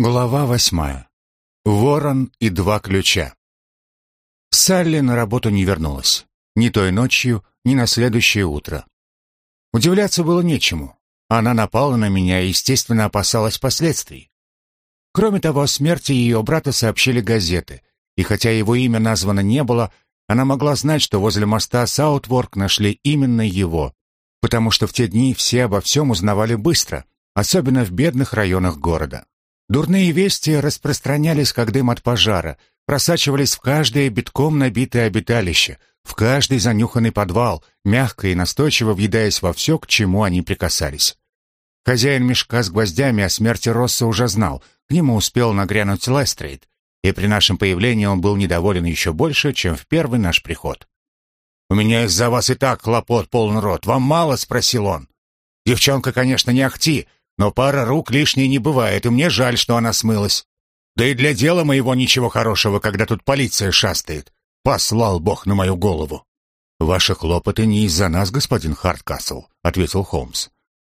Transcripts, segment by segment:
Глава восьмая. Ворон и два ключа. Салли на работу не вернулась. Ни той ночью, ни на следующее утро. Удивляться было нечему. Она напала на меня и, естественно, опасалась последствий. Кроме того, о смерти ее брата сообщили газеты, и хотя его имя названо не было, она могла знать, что возле моста Саутворк нашли именно его, потому что в те дни все обо всем узнавали быстро, особенно в бедных районах города. Дурные вести распространялись, как дым от пожара, просачивались в каждое битком набитое обиталище, в каждый занюханный подвал, мягко и настойчиво въедаясь во все, к чему они прикасались. Хозяин мешка с гвоздями о смерти Росса уже знал, к нему успел нагрянуть Лестрейд, и при нашем появлении он был недоволен еще больше, чем в первый наш приход. «У меня из-за вас и так хлопот полон рот. Вам мало?» — спросил он. «Девчонка, конечно, не ахти, но пара рук лишней не бывает, и мне жаль, что она смылась. Да и для дела моего ничего хорошего, когда тут полиция шастает. Послал Бог на мою голову. Ваши хлопоты не из-за нас, господин Харткасл, ответил Холмс.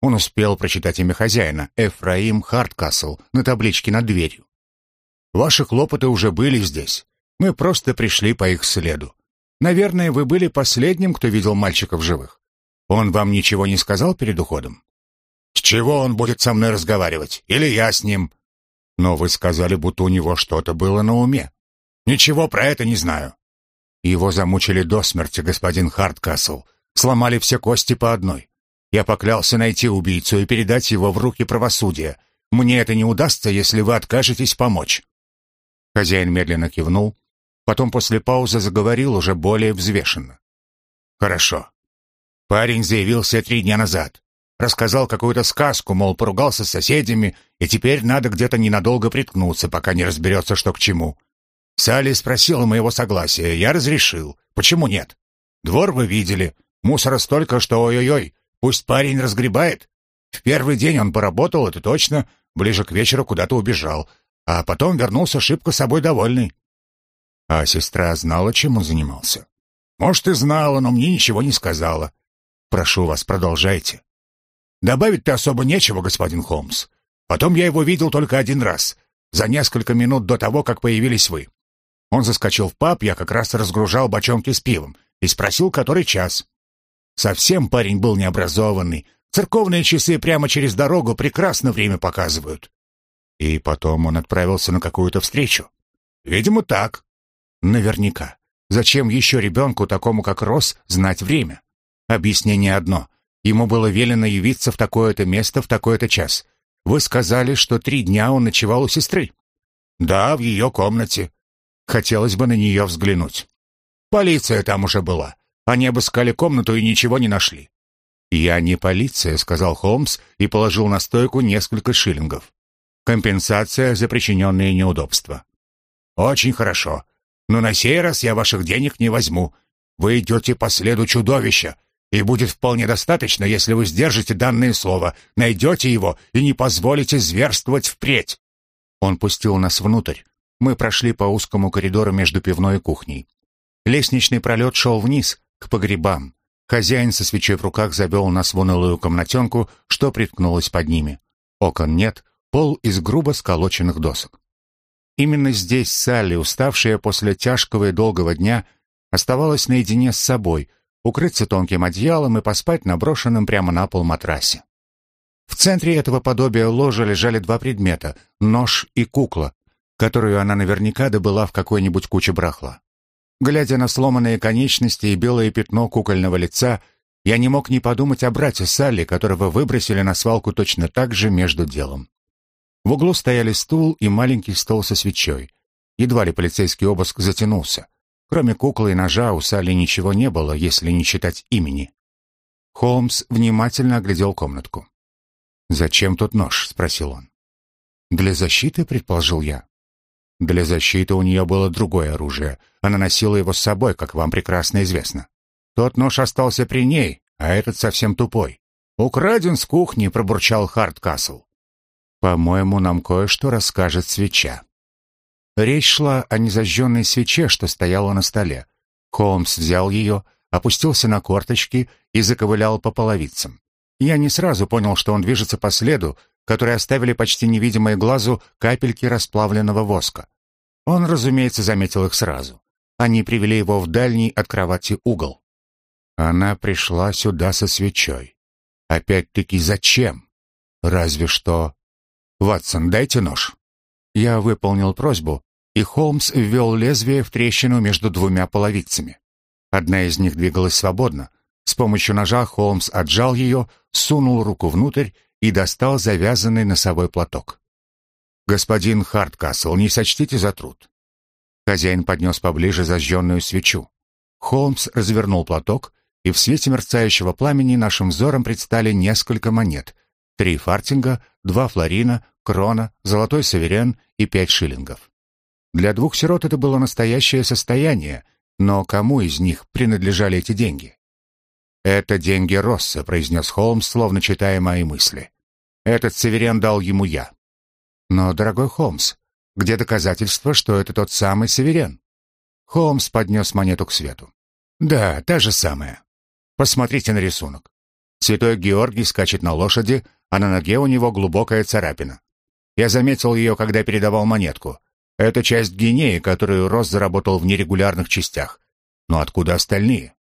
Он успел прочитать имя хозяина, Эфраим Харткасл, на табличке над дверью. Ваши хлопоты уже были здесь. Мы просто пришли по их следу. Наверное, вы были последним, кто видел мальчика в живых. Он вам ничего не сказал перед уходом? С чего он будет со мной разговаривать? Или я с ним? Но вы сказали, будто у него что-то было на уме. Ничего про это не знаю. Его замучили до смерти, господин Харткасл. Сломали все кости по одной. Я поклялся найти убийцу и передать его в руки правосудия. Мне это не удастся, если вы откажетесь помочь. Хозяин медленно кивнул, потом после паузы заговорил уже более взвешенно. Хорошо. Парень заявился три дня назад. Рассказал какую-то сказку, мол, поругался с соседями, и теперь надо где-то ненадолго приткнуться, пока не разберется, что к чему. Салли спросила моего согласия, я разрешил. Почему нет? Двор вы видели. Мусора столько, что ой-ой-ой, пусть парень разгребает. В первый день он поработал, это точно, ближе к вечеру куда-то убежал, а потом вернулся шибко собой довольный. А сестра знала, чем он занимался? Может, и знала, но мне ничего не сказала. Прошу вас, продолжайте. Добавить-то особо нечего, господин Холмс. Потом я его видел только один раз, за несколько минут до того, как появились вы. Он заскочил в паб, я как раз разгружал бочонки с пивом, и спросил, который час. Совсем парень был необразованный. Церковные часы прямо через дорогу прекрасно время показывают. И потом он отправился на какую-то встречу. Видимо, так. Наверняка. Зачем еще ребенку, такому как Росс, знать время? Объяснение одно. Ему было велено явиться в такое-то место в такой-то час. Вы сказали, что три дня он ночевал у сестры. Да, в ее комнате. Хотелось бы на нее взглянуть. Полиция там уже была. Они обыскали комнату и ничего не нашли. «Я не полиция», — сказал Холмс и положил на стойку несколько шиллингов. «Компенсация за причиненные неудобства». «Очень хорошо. Но на сей раз я ваших денег не возьму. Вы идете по следу чудовища, и будет вполне достаточно, если вы сдержите данное слово, найдете его и не позволите зверствовать впредь. Он пустил нас внутрь. Мы прошли по узкому коридору между пивной и кухней. Лестничный пролет шел вниз, к погребам. Хозяин со свечой в руках завел нас в унылую комнатенку, что приткнулось под ними. Окон нет, пол из грубо сколоченных досок. Именно здесь Салли, уставшая после тяжкого и долгого дня, оставалась наедине с собой — укрыться тонким одеялом и поспать на брошенном прямо на пол матрасе. В центре этого подобия ложа лежали два предмета — нож и кукла, которую она наверняка добыла в какой-нибудь куче брахла. Глядя на сломанные конечности и белое пятно кукольного лица, я не мог не подумать о брате Салли, которого выбросили на свалку точно так же между делом. В углу стояли стул и маленький стол со свечой. Едва ли полицейский обыск затянулся. Кроме куклы и ножа у Салли ничего не было, если не считать имени. Холмс внимательно оглядел комнатку. «Зачем тут нож?» — спросил он. «Для защиты», — предположил я. Для защиты у нее было другое оружие. Она носила его с собой, как вам прекрасно известно. Тот нож остался при ней, а этот совсем тупой. «Украден с кухни», — пробурчал Харткасл. «По-моему, нам кое-что расскажет свеча». Речь шла о незажженной свече, что стояла на столе. Холмс взял ее, опустился на корточки и заковылял по половицам. Я не сразу понял, что он движется по следу, которые оставили почти невидимые глазу капельки расплавленного воска. Он, разумеется, заметил их сразу. Они привели его в дальний от кровати угол. Она пришла сюда со свечой. Опять-таки зачем? Разве что... «Ватсон, дайте нож». Я выполнил просьбу, и Холмс ввел лезвие в трещину между двумя половицами. Одна из них двигалась свободно. С помощью ножа Холмс отжал ее, сунул руку внутрь и достал завязанный носовой платок. «Господин Харткасл, не сочтите за труд». Хозяин поднес поближе зажженную свечу. Холмс развернул платок, и в свете мерцающего пламени нашим взором предстали несколько монет. Три фартинга, два флорина, крона, золотой саверен и пять шиллингов. Для двух сирот это было настоящее состояние, но кому из них принадлежали эти деньги? «Это деньги Росса», — произнес Холмс, словно читая мои мысли. «Этот саверен дал ему я». «Но, дорогой Холмс, где доказательства, что это тот самый саверен?» Холмс поднес монету к свету. «Да, та же самая. Посмотрите на рисунок. Святой Георгий скачет на лошади, а на ноге у него глубокая царапина. Я заметил ее, когда передавал монетку. Это часть гинеи, которую Рос заработал в нерегулярных частях. Но откуда остальные?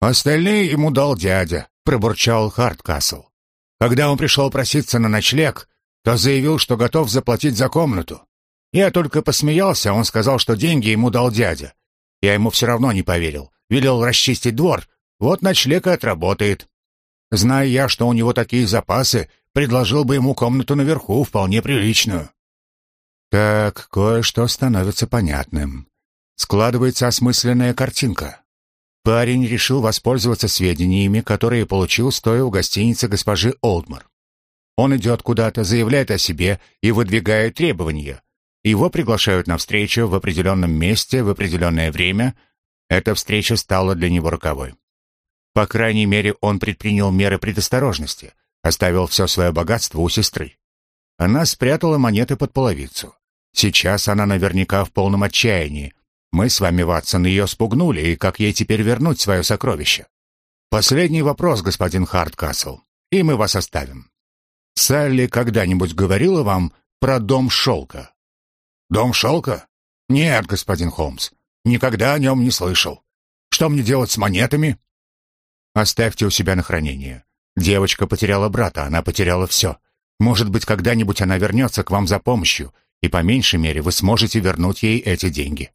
Остальные ему дал дядя, пробурчал Харткасл. Когда он пришел проситься на ночлег, то заявил, что готов заплатить за комнату. Я только посмеялся, он сказал, что деньги ему дал дядя. Я ему все равно не поверил. Велел расчистить двор, вот ночлег и отработает. Зная я, что у него такие запасы, предложил бы ему комнату наверху, вполне приличную. Так, кое-что становится понятным. Складывается осмысленная картинка. Парень решил воспользоваться сведениями, которые получил, стоя у гостиницы госпожи Олдмар. Он идет куда-то, заявляет о себе и выдвигает требования. Его приглашают на встречу в определенном месте в определенное время. Эта встреча стала для него роковой. По крайней мере, он предпринял меры предосторожности, оставил все свое богатство у сестры. Она спрятала монеты под половицу. Сейчас она наверняка в полном отчаянии. Мы с вами, Ватсон, ее спугнули, и как ей теперь вернуть свое сокровище? Последний вопрос, господин Харткасл, и мы вас оставим. Салли когда-нибудь говорила вам про дом шелка? Дом шелка? Нет, господин Холмс, никогда о нем не слышал. Что мне делать с монетами? Оставьте у себя на хранение. Девочка потеряла брата, она потеряла все. Может быть, когда-нибудь она вернется к вам за помощью, и по меньшей мере вы сможете вернуть ей эти деньги.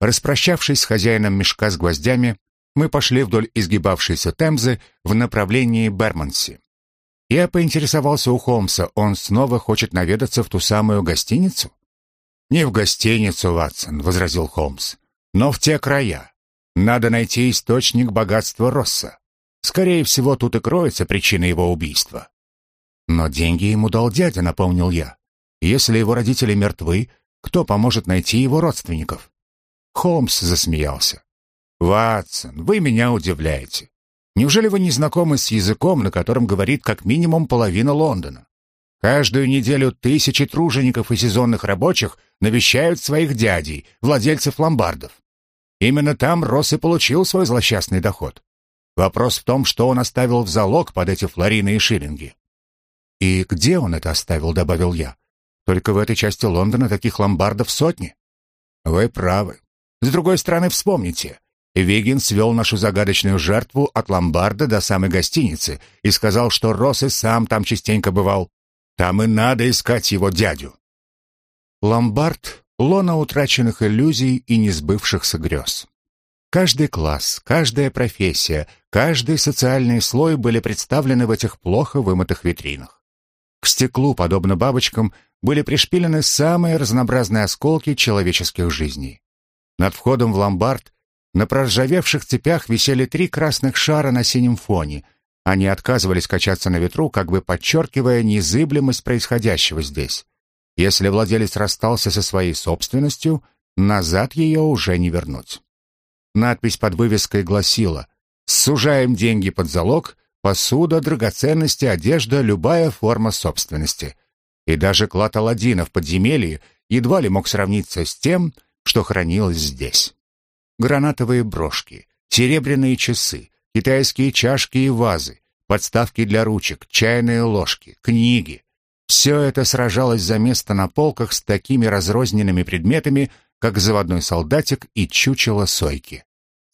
Распрощавшись с хозяином мешка с гвоздями, мы пошли вдоль изгибавшейся Темзы в направлении Бермонси. Я поинтересовался у Холмса, он снова хочет наведаться в ту самую гостиницу? «Не в гостиницу, Ватсон», — возразил Холмс, — «но в те края. Надо найти источник богатства Росса. Скорее всего, тут и кроется причина его убийства. Но деньги ему дал дядя, напомнил я. Если его родители мертвы, кто поможет найти его родственников? Холмс засмеялся. «Ватсон, вы меня удивляете. Неужели вы не знакомы с языком, на котором говорит как минимум половина Лондона? Каждую неделю тысячи тружеников и сезонных рабочих навещают своих дядей, владельцев ломбардов. Именно там Росс и получил свой злосчастный доход. Вопрос в том, что он оставил в залог под эти флорины и шиллинги. «И где он это оставил?» — добавил я. «Только в этой части Лондона таких ломбардов сотни». «Вы правы. С другой стороны, вспомните. Виггин свел нашу загадочную жертву от ломбарда до самой гостиницы и сказал, что Росс и сам там частенько бывал. Там и надо искать его дядю». Ломбард лона утраченных иллюзий и несбывшихся грез. Каждый класс, каждая профессия, каждый социальный слой были представлены в этих плохо вымытых витринах. К стеклу, подобно бабочкам, были пришпилены самые разнообразные осколки человеческих жизней. Над входом в ломбард на проржавевших цепях висели три красных шара на синем фоне. Они отказывались качаться на ветру, как бы подчеркивая незыблемость происходящего здесь. Если владелец расстался со своей собственностью, назад ее уже не вернуть. Надпись под вывеской гласила «Сужаем деньги под залог, посуда, драгоценности, одежда, любая форма собственности». И даже клад Аладдина в подземелье едва ли мог сравниться с тем, что хранилось здесь. Гранатовые брошки, серебряные часы, китайские чашки и вазы, подставки для ручек, чайные ложки, книги. Все это сражалось за место на полках с такими разрозненными предметами, как заводной солдатик и чучело сойки.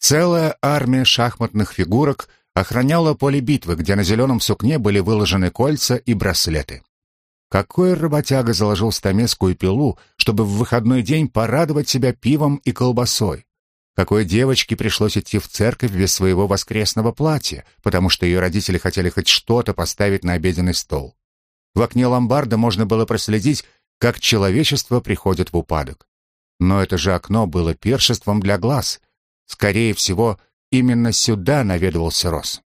Целая армия шахматных фигурок охраняла поле битвы, где на зеленом сукне были выложены кольца и браслеты. Какой работяга заложил стамескую пилу, чтобы в выходной день порадовать себя пивом и колбасой? Какой девочке пришлось идти в церковь без своего воскресного платья, потому что ее родители хотели хоть что-то поставить на обеденный стол? В окне ломбарда можно было проследить, как человечество приходит в упадок. Но это же окно было першеством для глаз. Скорее всего, именно сюда наведывался Росс.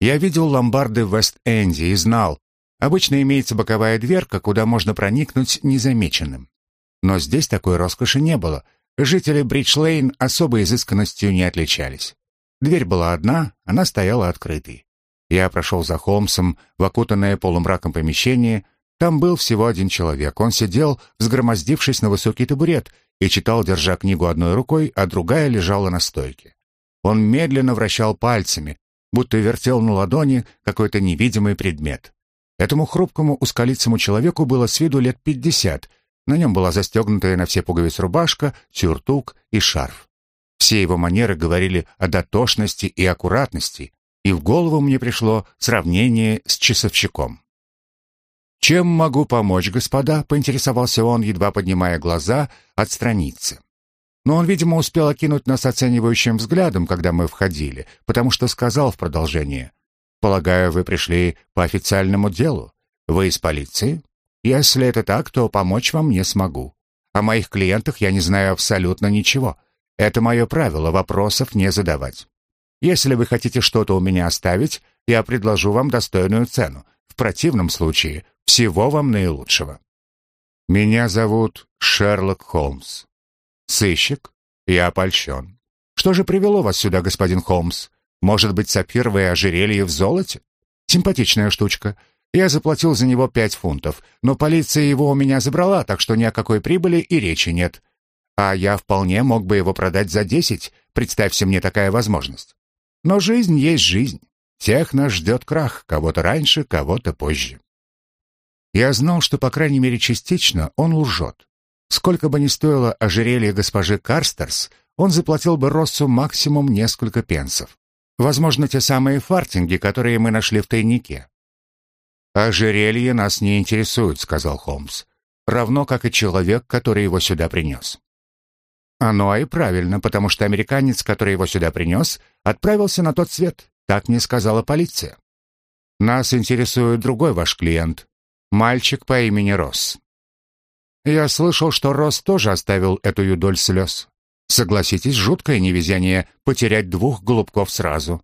Я видел ломбарды в Вест-Энде и знал, обычно имеется боковая дверка, куда можно проникнуть незамеченным. Но здесь такой роскоши не было, Жители Бридж-Лейн особой изысканностью не отличались. Дверь была одна, она стояла открытой. Я прошел за Холмсом в окутанное полумраком помещение. Там был всего один человек. Он сидел, взгромоздившись на высокий табурет, и читал, держа книгу одной рукой, а другая лежала на стойке. Он медленно вращал пальцами, будто вертел на ладони какой-то невидимый предмет. Этому хрупкому ускалицому человеку было с виду лет пятьдесят — на нем была застегнутая на все пуговицы рубашка, сюртук и шарф. Все его манеры говорили о дотошности и аккуратности, и в голову мне пришло сравнение с часовщиком. «Чем могу помочь, господа?» — поинтересовался он, едва поднимая глаза от страницы. Но он, видимо, успел окинуть нас оценивающим взглядом, когда мы входили, потому что сказал в продолжение. «Полагаю, вы пришли по официальному делу. Вы из полиции?» Если это так, то помочь вам не смогу. О моих клиентах я не знаю абсолютно ничего. Это мое правило, вопросов не задавать. Если вы хотите что-то у меня оставить, я предложу вам достойную цену. В противном случае всего вам наилучшего. Меня зовут Шерлок Холмс. Сыщик? Я опольщен. Что же привело вас сюда, господин Холмс? Может быть, сапфировое ожерелье в золоте? Симпатичная штучка. Я заплатил за него пять фунтов, но полиция его у меня забрала, так что ни о какой прибыли и речи нет. А я вполне мог бы его продать за десять, представься мне такая возможность. Но жизнь есть жизнь. Всех нас ждет крах, кого-то раньше, кого-то позже. Я знал, что, по крайней мере, частично он лжет. Сколько бы ни стоило ожерелье госпожи Карстерс, он заплатил бы Россу максимум несколько пенсов. Возможно, те самые фартинги, которые мы нашли в тайнике. «Ожерелье нас не интересует», — сказал Холмс. «Равно как и человек, который его сюда принес». «Оно и правильно, потому что американец, который его сюда принес, отправился на тот свет», — так мне сказала полиция. «Нас интересует другой ваш клиент, мальчик по имени Росс». Я слышал, что Росс тоже оставил эту юдоль слез. Согласитесь, жуткое невезение потерять двух голубков сразу.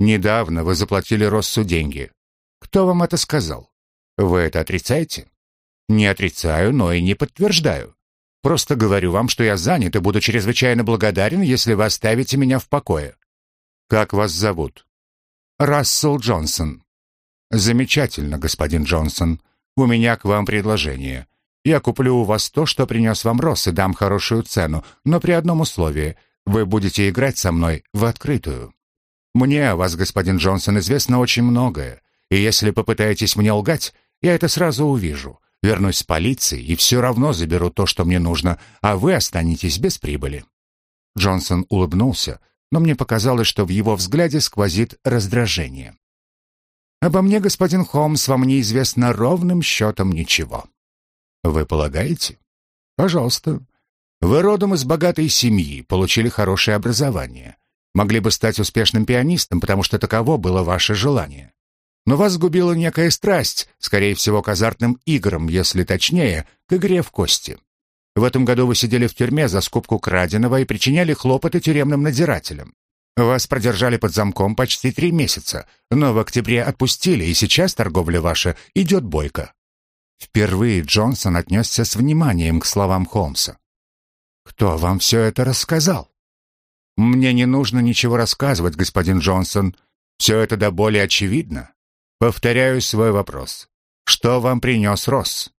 Недавно вы заплатили Россу деньги. Кто вам это сказал? Вы это отрицаете? Не отрицаю, но и не подтверждаю. Просто говорю вам, что я занят и буду чрезвычайно благодарен, если вы оставите меня в покое. Как вас зовут? Рассел Джонсон. Замечательно, господин Джонсон. У меня к вам предложение. Я куплю у вас то, что принес вам Росс, и дам хорошую цену, но при одном условии. Вы будете играть со мной в открытую. Мне о вас, господин Джонсон, известно очень многое. И если попытаетесь мне лгать, я это сразу увижу. Вернусь с полицией и все равно заберу то, что мне нужно, а вы останетесь без прибыли». Джонсон улыбнулся, но мне показалось, что в его взгляде сквозит раздражение. «Обо мне, господин Холмс, вам неизвестно ровным счетом ничего». «Вы полагаете?» «Пожалуйста. Вы родом из богатой семьи, получили хорошее образование. Могли бы стать успешным пианистом, потому что таково было ваше желание. Но вас сгубила некая страсть, скорее всего, к азартным играм, если точнее, к игре в кости. В этом году вы сидели в тюрьме за скупку краденого и причиняли хлопоты тюремным надзирателям. Вас продержали под замком почти три месяца, но в октябре отпустили, и сейчас торговля ваша идет бойко». Впервые Джонсон отнесся с вниманием к словам Холмса. «Кто вам все это рассказал?» «Мне не нужно ничего рассказывать, господин Джонсон. Все это до боли очевидно. Повторяю свой вопрос. Что вам принес Росс?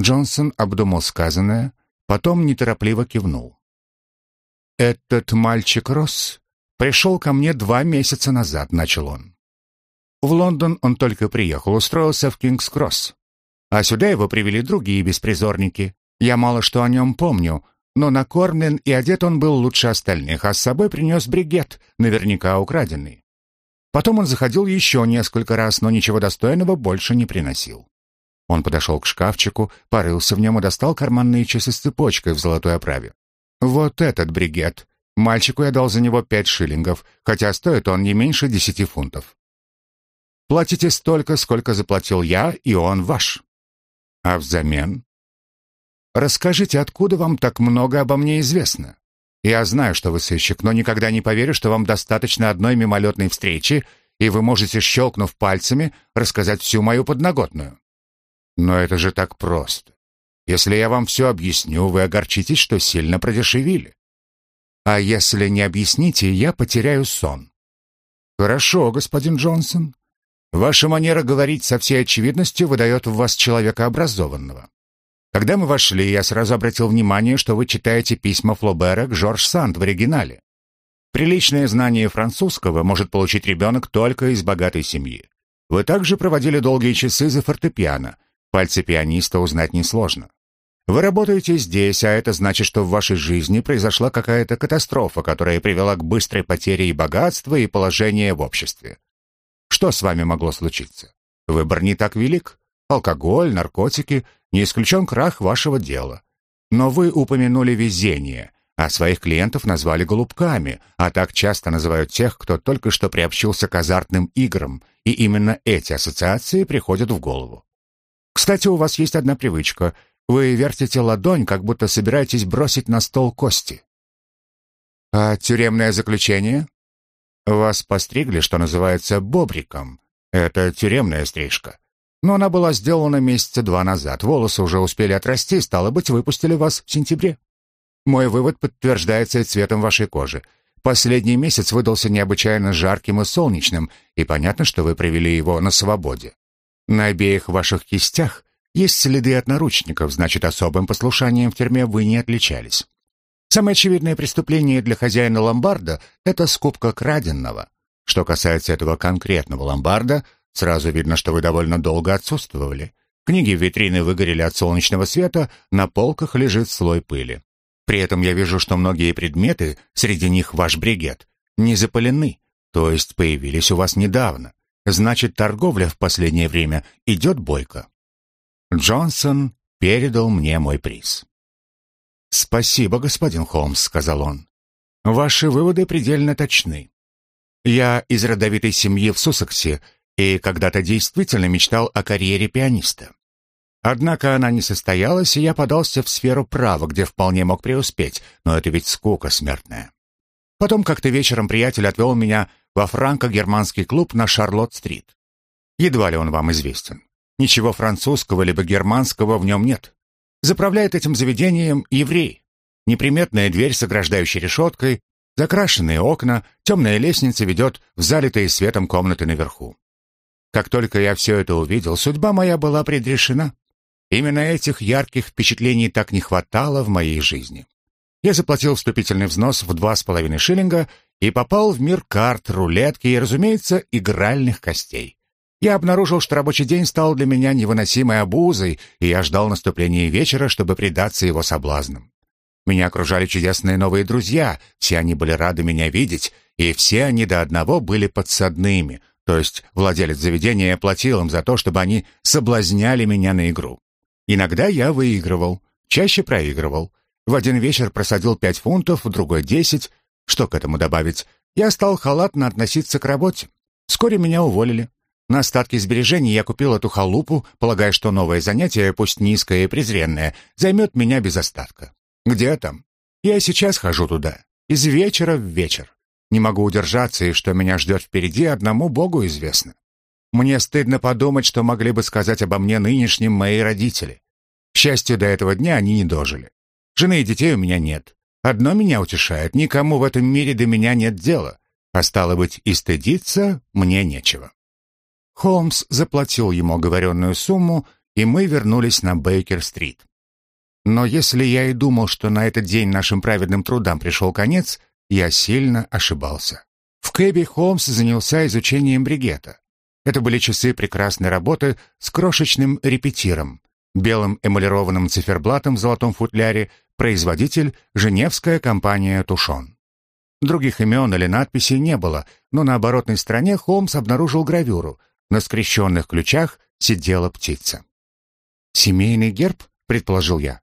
Джонсон обдумал сказанное, потом неторопливо кивнул. Этот мальчик Росс пришел ко мне два месяца назад, начал он. В Лондон он только приехал, устроился в Кингс-Кросс. А сюда его привели другие беспризорники. Я мало что о нем помню, но накормлен и одет он был лучше остальных, а с собой принес бригет, наверняка украденный. Потом он заходил еще несколько раз, но ничего достойного больше не приносил. Он подошел к шкафчику, порылся в нем и достал карманные часы с цепочкой в золотой оправе. «Вот этот бригет. Мальчику я дал за него пять шиллингов, хотя стоит он не меньше десяти фунтов. Платите столько, сколько заплатил я, и он ваш. А взамен? Расскажите, откуда вам так много обо мне известно? Я знаю, что вы сыщик, но никогда не поверю, что вам достаточно одной мимолетной встречи, и вы можете, щелкнув пальцами, рассказать всю мою подноготную. Но это же так просто. Если я вам все объясню, вы огорчитесь, что сильно продешевили. А если не объясните, я потеряю сон. Хорошо, господин Джонсон. Ваша манера говорить со всей очевидностью выдает в вас человека образованного. Когда мы вошли, я сразу обратил внимание, что вы читаете письма Флобера к Жорж Санд в оригинале. Приличное знание французского может получить ребенок только из богатой семьи. Вы также проводили долгие часы за фортепиано. Пальцы пианиста узнать несложно. Вы работаете здесь, а это значит, что в вашей жизни произошла какая-то катастрофа, которая привела к быстрой потере и богатства, и положения в обществе. Что с вами могло случиться? Выбор не так велик. Алкоголь, наркотики, не исключен крах вашего дела. Но вы упомянули везение, а своих клиентов назвали голубками, а так часто называют тех, кто только что приобщился к азартным играм, и именно эти ассоциации приходят в голову. Кстати, у вас есть одна привычка. Вы вертите ладонь, как будто собираетесь бросить на стол кости. А тюремное заключение? Вас постригли, что называется, бобриком. Это тюремная стрижка. Но она была сделана месяца два назад. Волосы уже успели отрасти, стало быть, выпустили вас в сентябре. Мой вывод подтверждается цветом вашей кожи. Последний месяц выдался необычайно жарким и солнечным, и понятно, что вы провели его на свободе. На обеих ваших кистях есть следы от наручников, значит, особым послушанием в тюрьме вы не отличались. Самое очевидное преступление для хозяина ломбарда — это скупка краденного. Что касается этого конкретного ломбарда, сразу видно, что вы довольно долго отсутствовали. Книги в витрине выгорели от солнечного света, на полках лежит слой пыли. При этом я вижу, что многие предметы, среди них ваш бригет, не запылены, то есть появились у вас недавно. Значит, торговля в последнее время идет бойко. Джонсон передал мне мой приз. «Спасибо, господин Холмс», — сказал он. «Ваши выводы предельно точны. Я из родовитой семьи в Суссексе и когда-то действительно мечтал о карьере пианиста. Однако она не состоялась, и я подался в сферу права, где вполне мог преуспеть, но это ведь скука смертная. Потом как-то вечером приятель отвел меня во франко-германский клуб на Шарлотт-стрит. Едва ли он вам известен. Ничего французского либо германского в нем нет. Заправляет этим заведением еврей. Неприметная дверь с ограждающей решеткой, закрашенные окна, темная лестница ведет в залитые светом комнаты наверху. Как только я все это увидел, судьба моя была предрешена. Именно этих ярких впечатлений так не хватало в моей жизни. Я заплатил вступительный взнос в два с половиной шиллинга и попал в мир карт, рулетки и, разумеется, игральных костей. Я обнаружил, что рабочий день стал для меня невыносимой обузой, и я ждал наступления вечера, чтобы предаться его соблазнам. Меня окружали чудесные новые друзья, все они были рады меня видеть, и все они до одного были подсадными, то есть владелец заведения платил им за то, чтобы они соблазняли меня на игру. Иногда я выигрывал, чаще проигрывал. В один вечер просадил пять фунтов, в другой десять. Что к этому добавить? Я стал халатно относиться к работе. Вскоре меня уволили. На остатки сбережений я купил эту халупу, полагая, что новое занятие, пусть низкое и презренное, займет меня без остатка. Где там? Я сейчас хожу туда. Из вечера в вечер. Не могу удержаться, и что меня ждет впереди, одному Богу известно. Мне стыдно подумать, что могли бы сказать обо мне нынешним мои родители. К счастью, до этого дня они не дожили. Жены и детей у меня нет. Одно меня утешает, никому в этом мире до меня нет дела. А стало быть, и стыдиться мне нечего. Холмс заплатил ему оговоренную сумму, и мы вернулись на Бейкер-стрит. Но если я и думал, что на этот день нашим праведным трудам пришел конец, я сильно ошибался. В Кэби Холмс занялся изучением бригета. Это были часы прекрасной работы с крошечным репетиром, белым эмалированным циферблатом в золотом футляре, производитель Женевская компания «Тушон». Других имен или надписей не было, но на оборотной стороне Холмс обнаружил гравюру. На скрещенных ключах сидела птица. «Семейный герб?» — предположил я.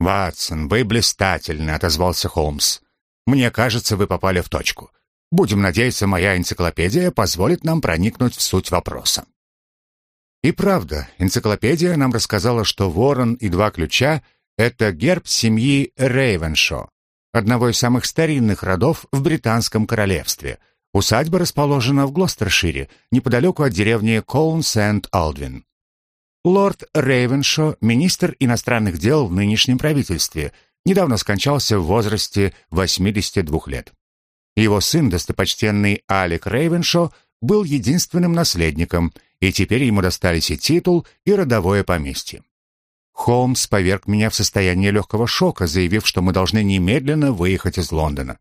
«Ватсон, вы блистательны», — отозвался Холмс. «Мне кажется, вы попали в точку. Будем надеяться, моя энциклопедия позволит нам проникнуть в суть вопроса». И правда, энциклопедия нам рассказала, что ворон и два ключа — это герб семьи Рейвеншо, одного из самых старинных родов в британском королевстве. Усадьба расположена в Глостершире, неподалеку от деревни Коун-Сент-Алдвин. Лорд Рейвеншо, министр иностранных дел в нынешнем правительстве, недавно скончался в возрасте 82 лет. Его сын, достопочтенный Алек Рейвеншо, был единственным наследником, и теперь ему достались и титул, и родовое поместье. Холмс поверг меня в состояние легкого шока, заявив, что мы должны немедленно выехать из Лондона.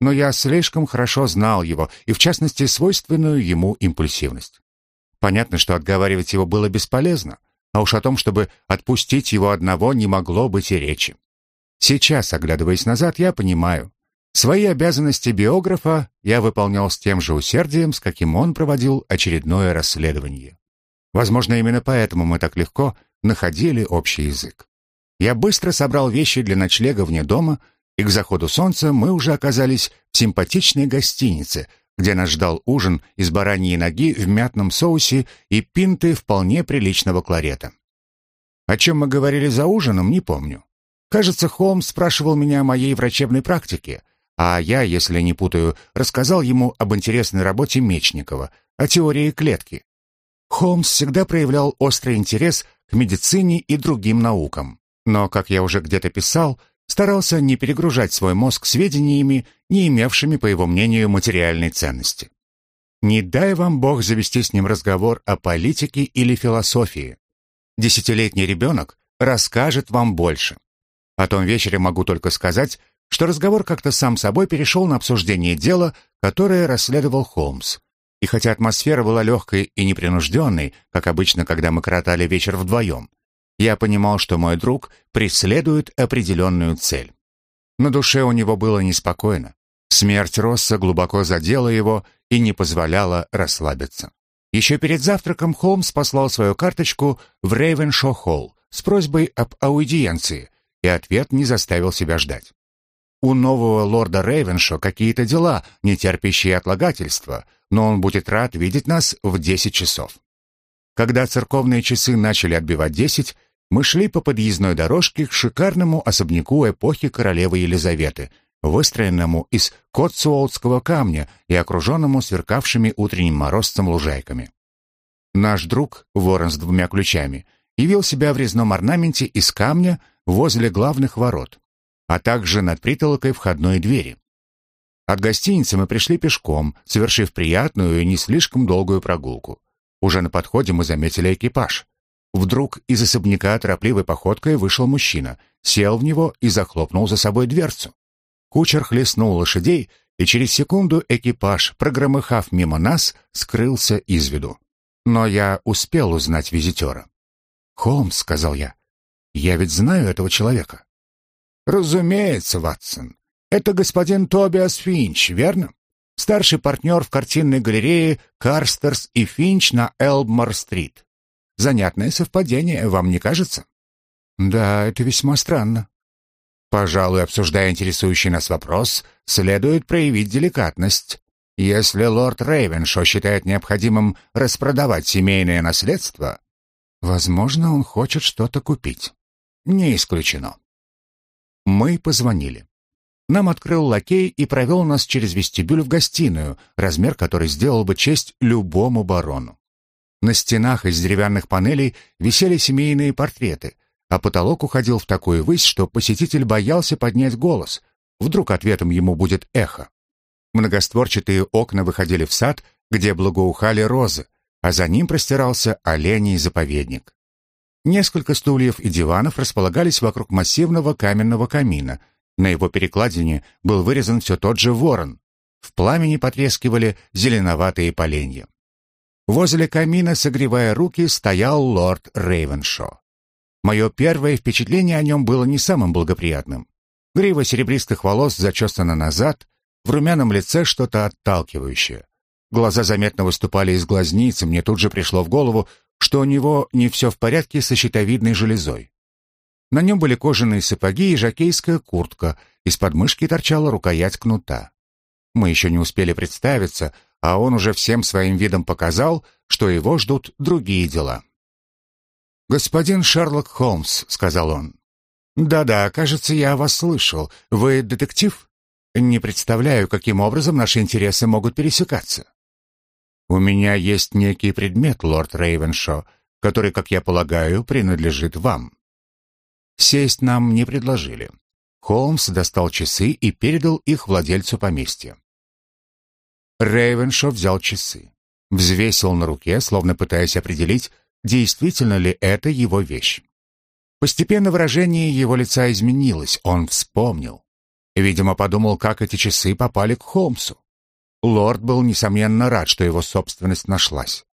Но я слишком хорошо знал его, и в частности свойственную ему импульсивность. Понятно, что отговаривать его было бесполезно, а уж о том, чтобы отпустить его одного, не могло быть и речи. Сейчас, оглядываясь назад, я понимаю. Свои обязанности биографа я выполнял с тем же усердием, с каким он проводил очередное расследование. Возможно, именно поэтому мы так легко находили общий язык. Я быстро собрал вещи для ночлега вне дома, и к заходу солнца мы уже оказались в симпатичной гостинице, где нас ждал ужин из бараньей ноги в мятном соусе и пинты вполне приличного кларета. О чем мы говорили за ужином, не помню. Кажется, Холмс спрашивал меня о моей врачебной практике, а я, если не путаю, рассказал ему об интересной работе Мечникова, о теории клетки. Холмс всегда проявлял острый интерес к медицине и другим наукам. Но, как я уже где-то писал, старался не перегружать свой мозг сведениями, не имевшими, по его мнению, материальной ценности. Не дай вам Бог завести с ним разговор о политике или философии. Десятилетний ребенок расскажет вам больше. О том вечере могу только сказать, что разговор как-то сам собой перешел на обсуждение дела, которое расследовал Холмс. И хотя атмосфера была легкой и непринужденной, как обычно, когда мы коротали вечер вдвоем, я понимал, что мой друг преследует определенную цель. На душе у него было неспокойно. Смерть Росса глубоко задела его и не позволяла расслабиться. Еще перед завтраком Холмс послал свою карточку в Рейвеншо-холл с просьбой об аудиенции, и ответ не заставил себя ждать. У нового лорда Рейвеншо какие-то дела, не терпящие отлагательства, но он будет рад видеть нас в десять часов. Когда церковные часы начали отбивать десять, мы шли по подъездной дорожке к шикарному особняку эпохи королевы Елизаветы, выстроенному из котсуолтского камня и окруженному сверкавшими утренним морозцем лужайками. Наш друг, ворон с двумя ключами, явил себя в резном орнаменте из камня возле главных ворот, а также над притолокой входной двери. От гостиницы мы пришли пешком, совершив приятную и не слишком долгую прогулку. Уже на подходе мы заметили экипаж. Вдруг из особняка торопливой походкой вышел мужчина, сел в него и захлопнул за собой дверцу. Кучер хлестнул лошадей, и через секунду экипаж, прогромыхав мимо нас, скрылся из виду. Но я успел узнать визитера. «Холмс», — сказал я, — «я ведь знаю этого человека». «Разумеется, Ватсон. Это господин Тобиас Финч, верно? Старший партнер в картинной галерее «Карстерс и Финч» на Элбмор-стрит. Занятное совпадение, вам не кажется? Да, это весьма странно. Пожалуй, обсуждая интересующий нас вопрос, следует проявить деликатность. Если лорд Рейвеншо считает необходимым распродавать семейное наследство, возможно, он хочет что-то купить. Не исключено. Мы позвонили. Нам открыл лакей и провел нас через вестибюль в гостиную, размер которой сделал бы честь любому барону. На стенах из деревянных панелей висели семейные портреты, а потолок уходил в такую высь, что посетитель боялся поднять голос. Вдруг ответом ему будет эхо. Многостворчатые окна выходили в сад, где благоухали розы, а за ним простирался оленей заповедник. Несколько стульев и диванов располагались вокруг массивного каменного камина. На его перекладине был вырезан все тот же ворон. В пламени потрескивали зеленоватые поленья. Возле камина, согревая руки, стоял лорд Рейвеншо. Мое первое впечатление о нем было не самым благоприятным. Грива серебристых волос зачесана назад, в румяном лице что-то отталкивающее. Глаза заметно выступали из глазниц, и мне тут же пришло в голову, что у него не все в порядке со щитовидной железой. На нем были кожаные сапоги и жакейская куртка, из подмышки торчала рукоять кнута. Мы еще не успели представиться, а он уже всем своим видом показал, что его ждут другие дела. «Господин Шерлок Холмс», — сказал он. «Да-да, кажется, я вас слышал. Вы детектив? Не представляю, каким образом наши интересы могут пересекаться». «У меня есть некий предмет, лорд Рейвеншо, который, как я полагаю, принадлежит вам». Сесть нам не предложили. Холмс достал часы и передал их владельцу поместья. Рейвеншо взял часы, взвесил на руке, словно пытаясь определить, действительно ли это его вещь. Постепенно выражение его лица изменилось, он вспомнил. Видимо, подумал, как эти часы попали к Холмсу. Лорд был, несомненно, рад, что его собственность нашлась.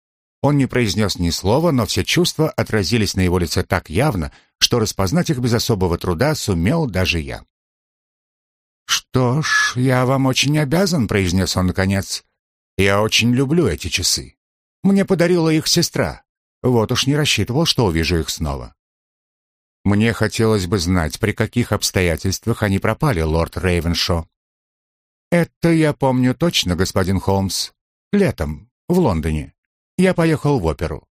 Он не произнес ни слова, но все чувства отразились на его лице так явно, что распознать их без особого труда сумел даже я. «Что ж, я вам очень обязан», — произнес он наконец. «Я очень люблю эти часы. Мне подарила их сестра. Вот уж не рассчитывал, что увижу их снова». «Мне хотелось бы знать, при каких обстоятельствах они пропали, лорд Рейвеншо». «Это я помню точно, господин Холмс. Летом, в Лондоне. Я поехал в оперу.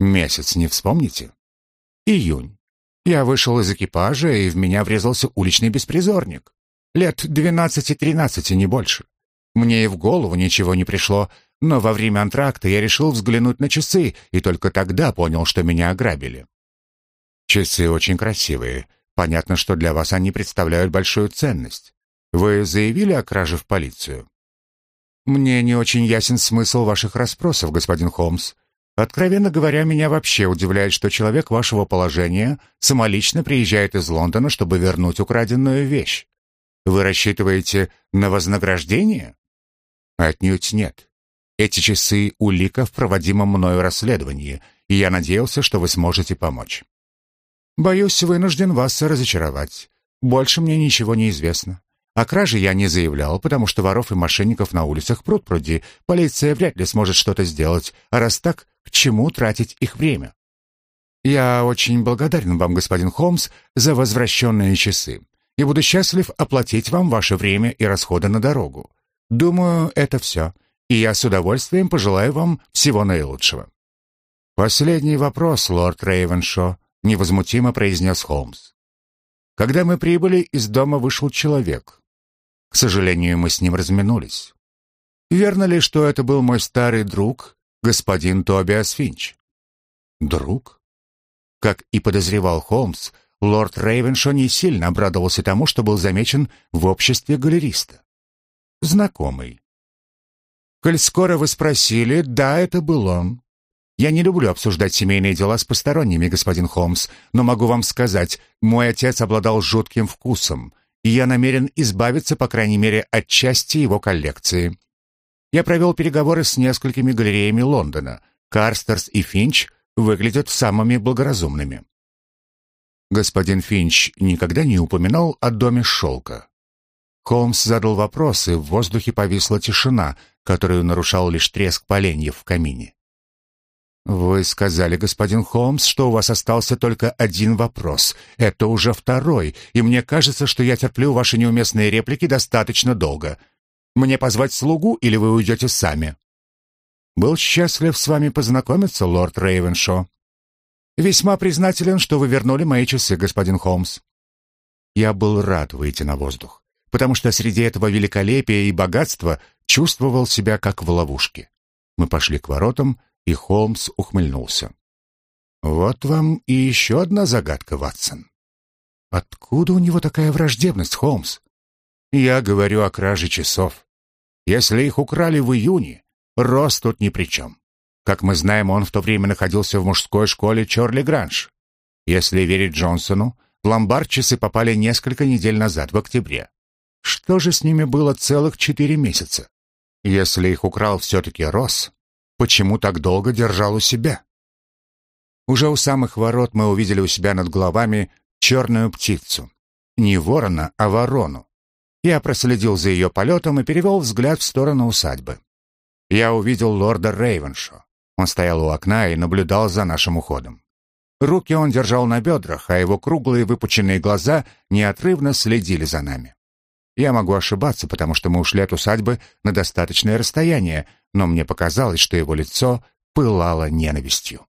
Месяц не вспомните? Июнь. Я вышел из экипажа, и в меня врезался уличный беспризорник. Лет двенадцати-тринадцати, не больше. Мне и в голову ничего не пришло, но во время антракта я решил взглянуть на часы, и только тогда понял, что меня ограбили. Часы очень красивые. Понятно, что для вас они представляют большую ценность. Вы заявили о краже в полицию? Мне не очень ясен смысл ваших расспросов, господин Холмс. Откровенно говоря, меня вообще удивляет, что человек вашего положения самолично приезжает из Лондона, чтобы вернуть украденную вещь. Вы рассчитываете на вознаграждение? Отнюдь нет. Эти часы — улика в проводимом мною расследовании, и я надеялся, что вы сможете помочь. Боюсь, вынужден вас разочаровать. Больше мне ничего не известно. О краже я не заявлял, потому что воров и мошенников на улицах пруд-пруди. Полиция вряд ли сможет что-то сделать, а раз так, к чему тратить их время? Я очень благодарен вам, господин Холмс, за возвращенные часы и буду счастлив оплатить вам ваше время и расходы на дорогу. Думаю, это все, и я с удовольствием пожелаю вам всего наилучшего. Последний вопрос, лорд Рейвеншо, невозмутимо произнес Холмс. Когда мы прибыли, из дома вышел человек. К сожалению, мы с ним разминулись. Верно ли, что это был мой старый друг, господин Тобиас Финч? Друг? Как и подозревал Холмс, лорд Рейвеншо не сильно обрадовался тому, что был замечен в обществе галериста. Знакомый. Коль скоро вы спросили, да, это был он. Я не люблю обсуждать семейные дела с посторонними, господин Холмс, но могу вам сказать, мой отец обладал жутким вкусом, и я намерен избавиться, по крайней мере, от части его коллекции. Я провел переговоры с несколькими галереями Лондона. Карстерс и Финч выглядят самыми благоразумными. Господин Финч никогда не упоминал о доме шелка. Холмс задал вопрос, и в воздухе повисла тишина, которую нарушал лишь треск поленьев в камине. «Вы сказали, господин Холмс, что у вас остался только один вопрос. Это уже второй, и мне кажется, что я терплю ваши неуместные реплики достаточно долго. Мне позвать слугу, или вы уйдете сами?» «Был счастлив с вами познакомиться, лорд Рейвеншо. Весьма признателен, что вы вернули мои часы, господин Холмс». Я был рад выйти на воздух, потому что среди этого великолепия и богатства чувствовал себя как в ловушке. Мы пошли к воротам, и Холмс ухмыльнулся. «Вот вам и еще одна загадка, Ватсон. Откуда у него такая враждебность, Холмс? Я говорю о краже часов. Если их украли в июне, Рос тут ни при чем. Как мы знаем, он в то время находился в мужской школе Чорли Гранж. Если верить Джонсону, в ломбард часы попали несколько недель назад, в октябре. Что же с ними было целых четыре месяца? Если их украл все-таки Росс, почему так долго держал у себя? Уже у самых ворот мы увидели у себя над головами черную птицу. Не ворона, а ворону. Я проследил за ее полетом и перевел взгляд в сторону усадьбы. Я увидел лорда Рейвеншо. Он стоял у окна и наблюдал за нашим уходом. Руки он держал на бедрах, а его круглые выпученные глаза неотрывно следили за нами. Я могу ошибаться, потому что мы ушли от усадьбы на достаточное расстояние, но мне показалось, что его лицо пылало ненавистью.